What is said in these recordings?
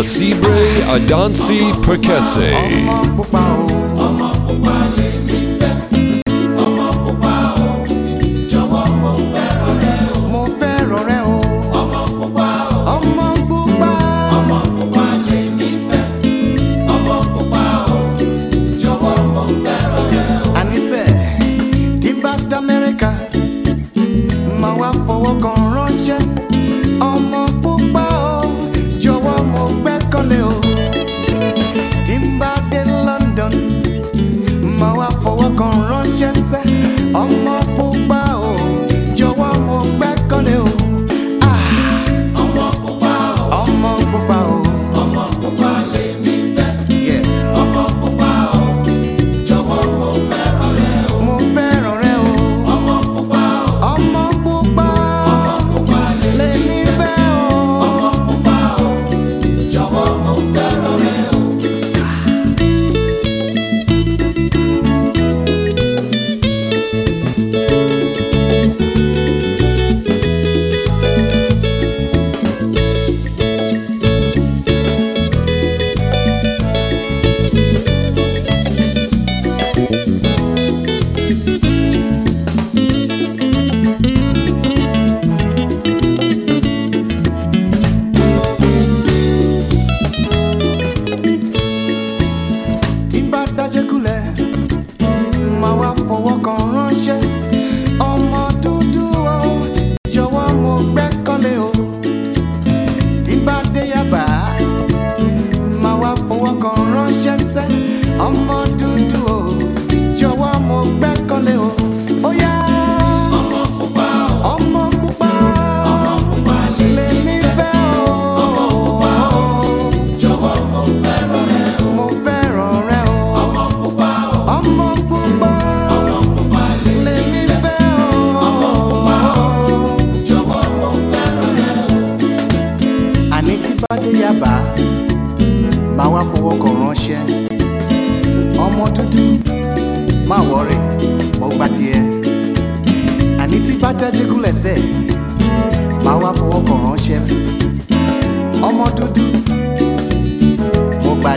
Asibre Adansi Perkese. bá dé Yaba máa wá fowó kọ ránṣẹ́. Ọmọ dúdú má wọrí mo gbà tiẹ̀. Àní tí bá dájú kúlẹ̀sẹ̀ máa wá fowó kọ ránṣẹ́. Ọmọ dúdú mo gbà.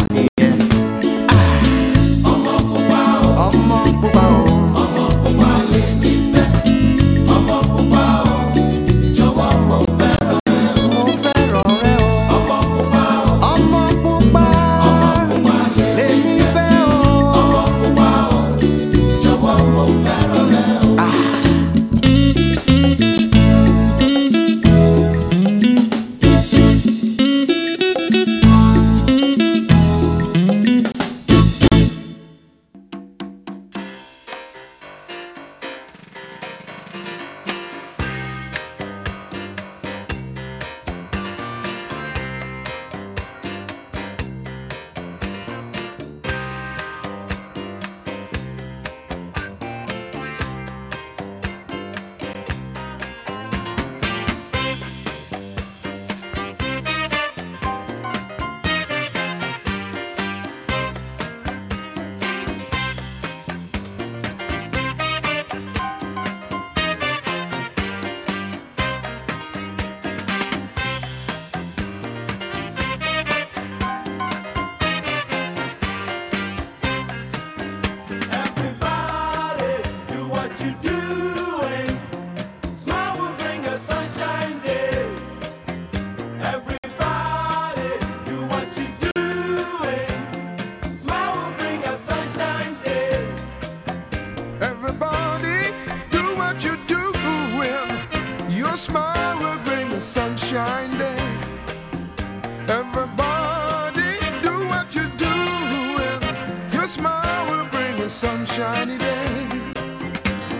smile will bring a sunshiny day.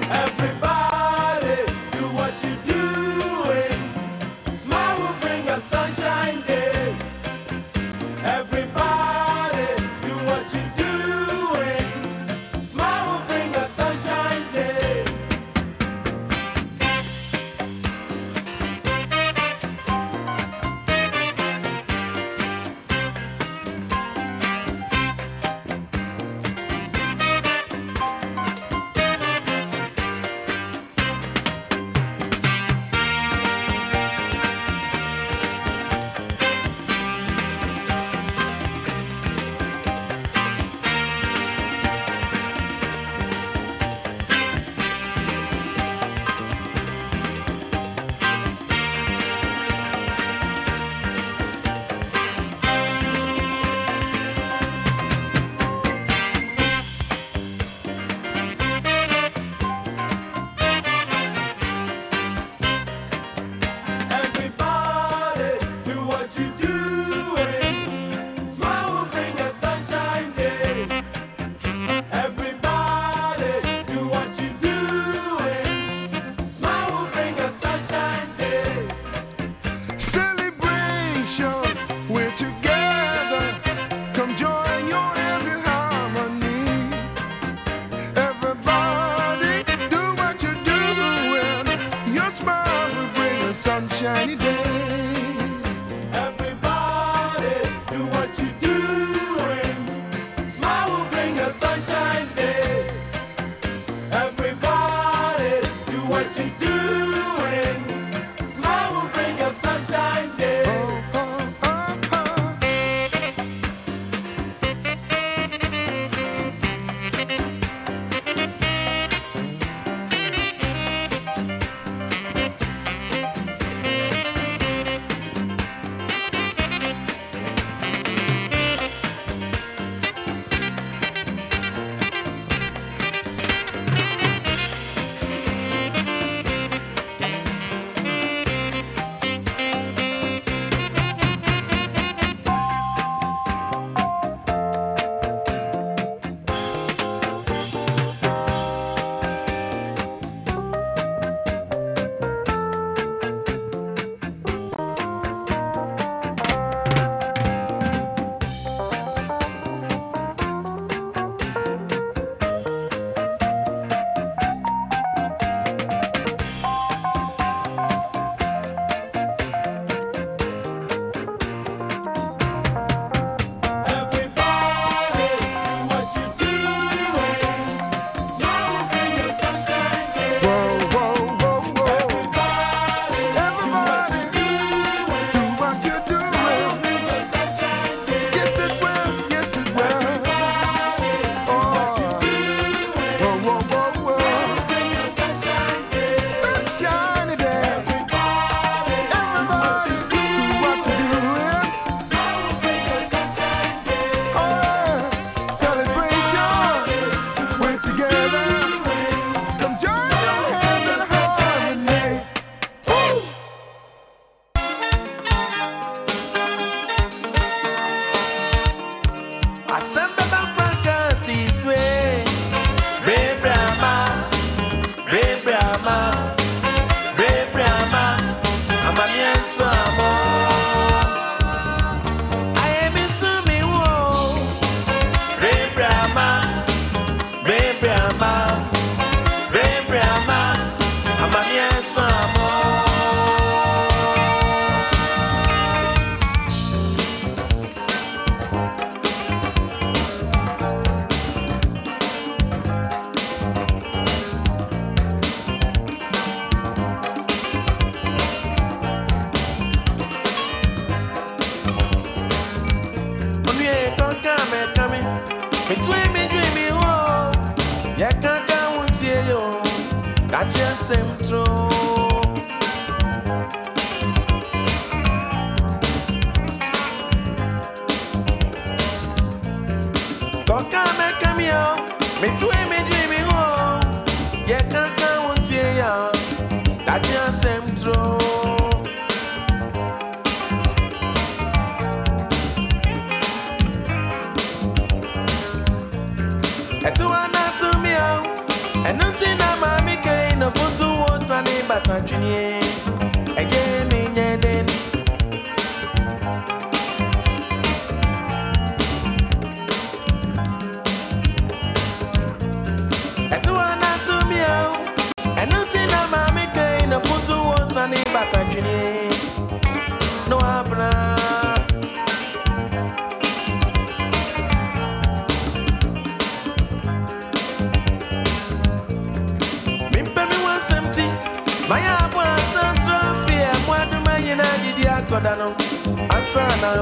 Everybody. Mais tout est Asa na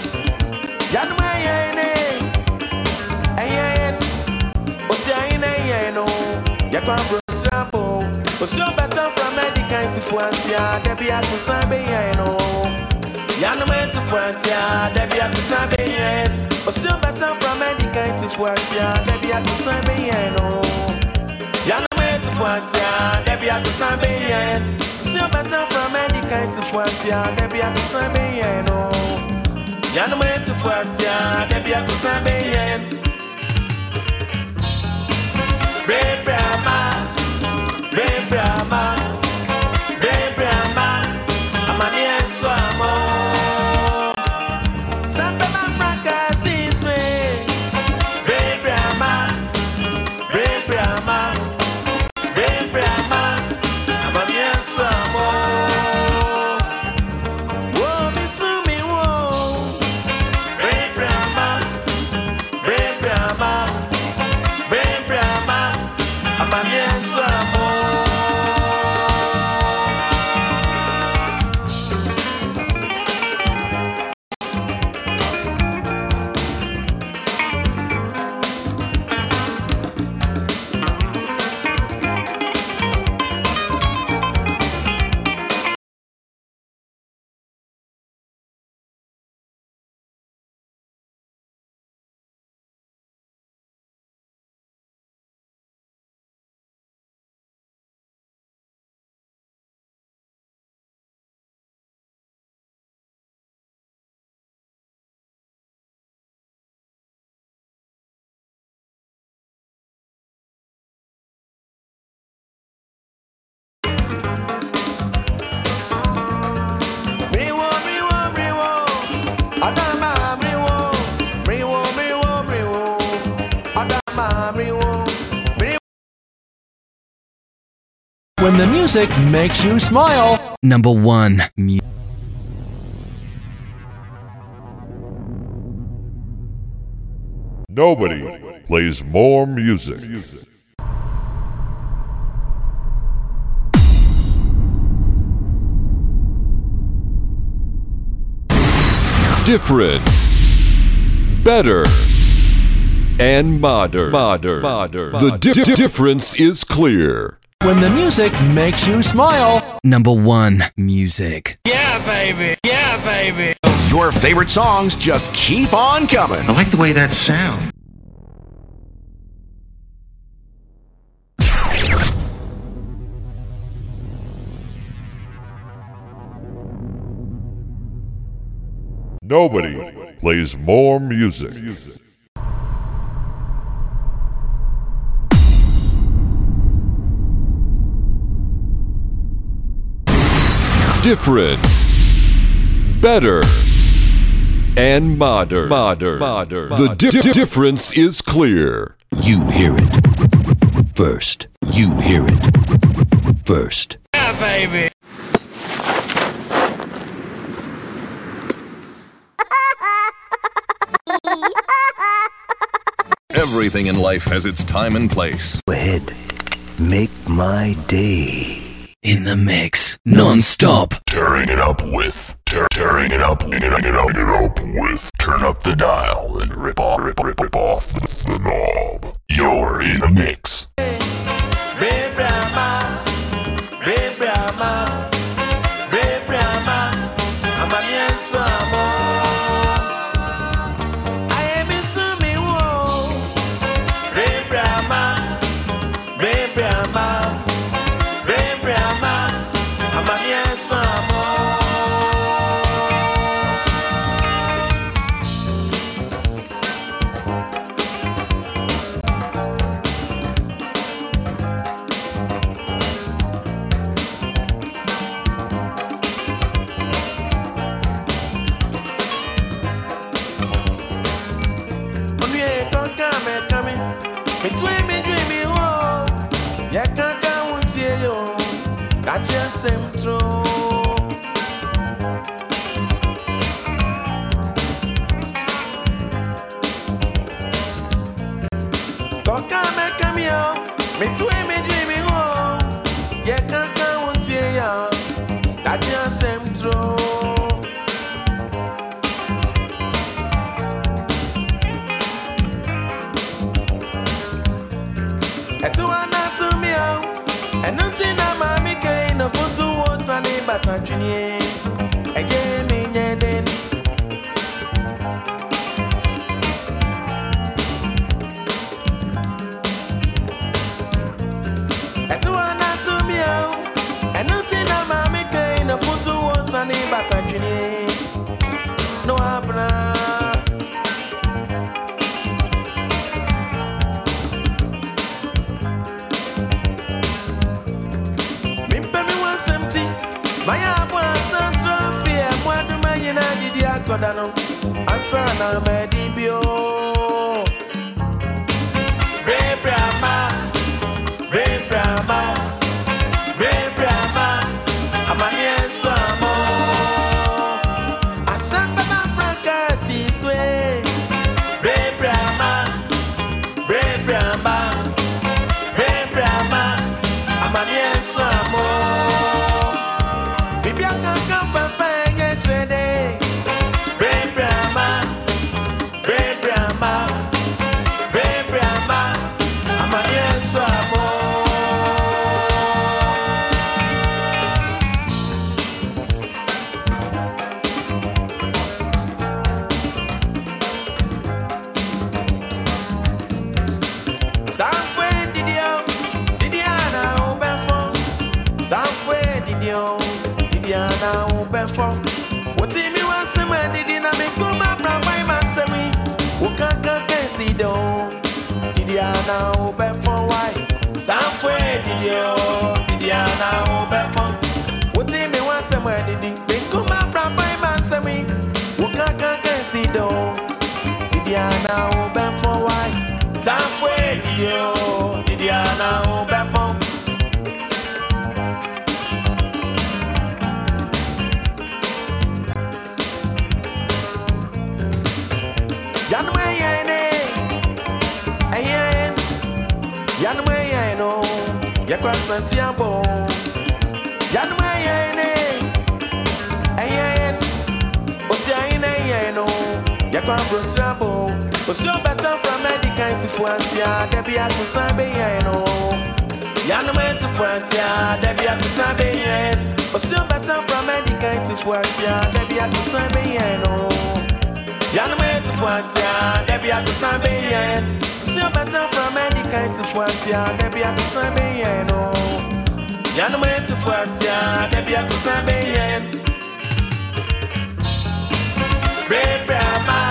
medical to Fuantia Debi akusambe yeno Yanwe to Fuantia Debi akusambe yen Osi obeta from medical to Fuantia Debi akusambe yeno Yanwe to Fuantia Debi akusambe yen Osi obeta from medical to Fuantia Debi akusambe yeno Yanwe to Fuantia Debi akusambe yen Bre When the music makes you smile. Number one. Mu- Nobody plays more music. Different, better, and modern. Modern. Modern. The di- di- difference is clear. When the music makes you smile. Number one. Music. Yeah, baby. Yeah, baby. Your favorite songs just keep on coming. I like the way that sounds. Nobody plays more music. Different, better, and modern. Modern. Modern. The di- di- difference is clear. You hear it first. You hear it first. Yeah, baby. Everything in life has its time and place. Go ahead. Make my day. In the mix. Non-stop. Tearing it up with. Tear, tearing it up. Tearing it up. It up with. Turn up the dial and rip off. Rip, rip, rip off the, the knob. You're in the mix. Bre Maya bwasa ntrofie mwadu manyina didi akodano Asana medibio Diana open for why? Tafwe Didio, Diana open for. Yanwe yene, ayen, yanwe yeno, yakwa santiago. kwambo trouble. Osio better from any kind of wantia, Debbie at the Sabe, I know. Yanaman to Frontia, Debbie at the Sabe, I know. Osio better from any kind of wantia, Debbie at the Sabe, I know. Yanaman to Frontia, Debbie at the Sabe, I know. Osio better from any kind of wantia, Debbie at the Sabe, I know. Yanaman to Frontia, Debbie at the Sabe, I know. Brave, brave,